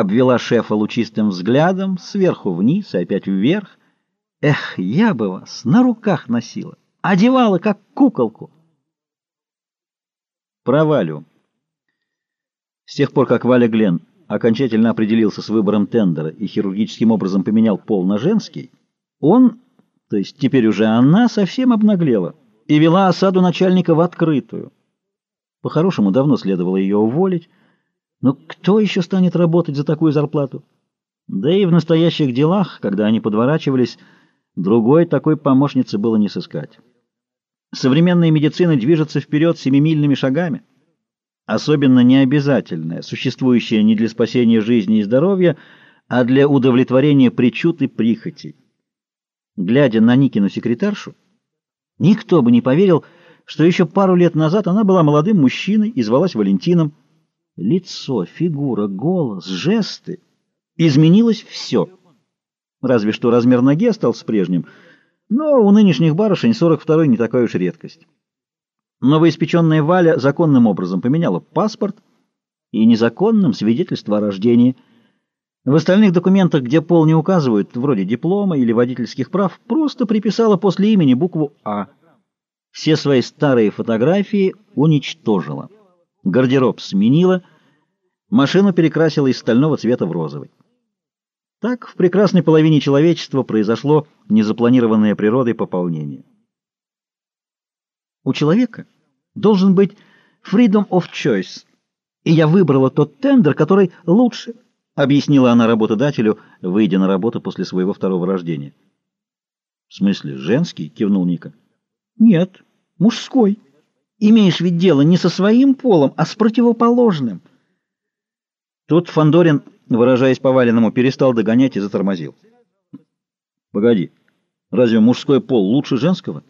обвела шефа лучистым взглядом, сверху вниз и опять вверх. Эх, я бы вас на руках носила, одевала как куколку. Про Валю. С тех пор, как Валя Глен окончательно определился с выбором тендера и хирургическим образом поменял пол на женский, он, то есть теперь уже она, совсем обнаглела и вела осаду начальника в открытую. По-хорошему, давно следовало ее уволить, но кто еще станет работать за такую зарплату? Да и в настоящих делах, когда они подворачивались, другой такой помощницы было не сыскать. Современная медицина движется вперед семимильными шагами. Особенно необязательная, существующая не для спасения жизни и здоровья, а для удовлетворения причуд и прихотей. Глядя на Никину секретаршу, никто бы не поверил, что еще пару лет назад она была молодым мужчиной и звалась Валентином. Лицо, фигура, голос, жесты. Изменилось все. Разве что размер ноги остался прежним, но у нынешних барышень 42-й не такая уж редкость. Новоиспеченная Валя законным образом поменяла паспорт и незаконным свидетельство о рождении. В остальных документах, где пол не указывают, вроде диплома или водительских прав, просто приписала после имени букву «А». Все свои старые фотографии уничтожила. Гардероб сменила, машину перекрасила из стального цвета в розовый. Так в прекрасной половине человечества произошло незапланированное природой пополнение. У человека должен быть freedom of choice, и я выбрала тот тендер, который лучше, объяснила она работодателю, выйдя на работу после своего второго рождения. В смысле, женский? кивнул Ника. Нет, мужской. Имеешь ведь дело не со своим полом, а с противоположным. Тут Фандорин, выражаясь по-валенному, перестал догонять и затормозил. Погоди, разве мужской пол лучше женского?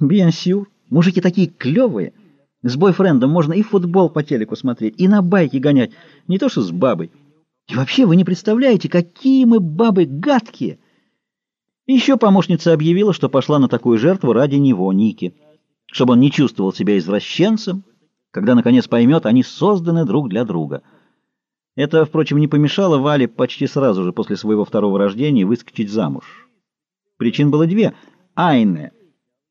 Бьянсюр, мужики такие клевые. С бойфрендом можно и футбол по телеку смотреть, и на байке гонять, не то что с бабой. И вообще вы не представляете, какие мы бабы гадкие. Еще помощница объявила, что пошла на такую жертву ради него, Ники чтобы он не чувствовал себя извращенцем, когда, наконец, поймет, они созданы друг для друга. Это, впрочем, не помешало Вале почти сразу же после своего второго рождения выскочить замуж. Причин было две. Айне.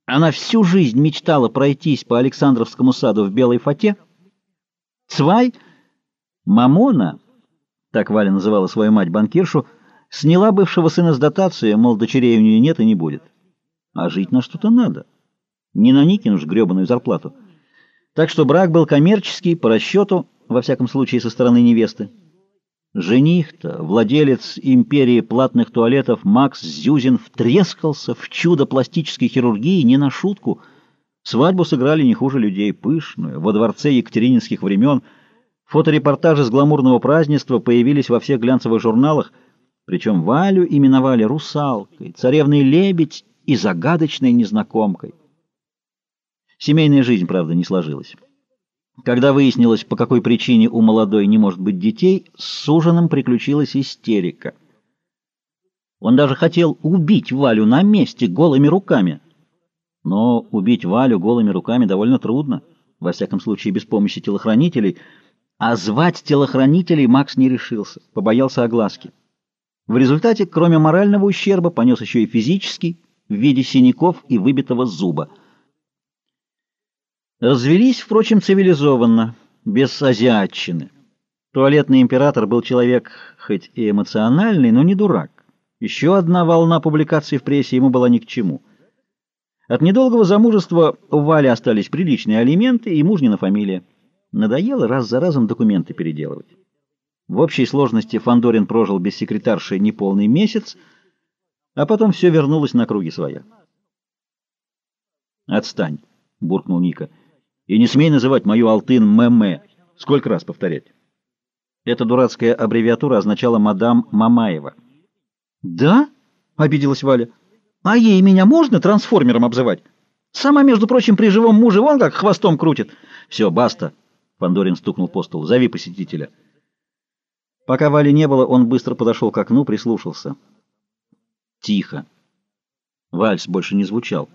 Она всю жизнь мечтала пройтись по Александровскому саду в белой фате. Цвай. Мамона, так Валя называла свою мать-банкиршу, сняла бывшего сына с дотации, мол, дочерей у нее нет и не будет. А жить на что-то надо. Не на Никину ж гребаную зарплату. Так что брак был коммерческий, по расчету, во всяком случае, со стороны невесты. Жених-то, владелец империи платных туалетов Макс Зюзин, втрескался в чудо пластической хирургии не на шутку. Свадьбу сыграли не хуже людей, пышную, во дворце екатерининских времен. Фоторепортажи с гламурного празднества появились во всех глянцевых журналах, причем Валю именовали русалкой, царевной лебедь и загадочной незнакомкой. Семейная жизнь, правда, не сложилась. Когда выяснилось, по какой причине у молодой не может быть детей, с ужином приключилась истерика. Он даже хотел убить Валю на месте голыми руками. Но убить Валю голыми руками довольно трудно, во всяком случае без помощи телохранителей, а звать телохранителей Макс не решился, побоялся огласки. В результате, кроме морального ущерба, понес еще и физический в виде синяков и выбитого зуба – Развелись, впрочем, цивилизованно, без азиатчины. Туалетный император был человек хоть и эмоциональный, но не дурак. Еще одна волна публикаций в прессе ему была ни к чему. От недолгого замужества у Вали остались приличные алименты и мужнина фамилия. Надоело раз за разом документы переделывать. В общей сложности Фандорин прожил без секретарши неполный месяц, а потом все вернулось на круги своя. «Отстань», — буркнул Ника. И не смей называть мою Алтын Мэмэ. Сколько раз повторять? Эта дурацкая аббревиатура означала «мадам Мамаева». «Да?» — обиделась Валя. «А ей меня можно трансформером обзывать? Сама, между прочим, при живом муже вон как хвостом крутит». «Все, баста!» — Пандорин стукнул по столу. «Зови посетителя». Пока Вали не было, он быстро подошел к окну, прислушался. Тихо. Вальс больше не звучал.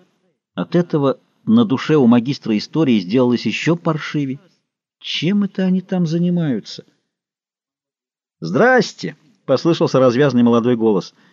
От этого на душе у магистра истории сделалось еще паршивее. Чем это они там занимаются? «Здрасте!» — послышался развязный молодой голос —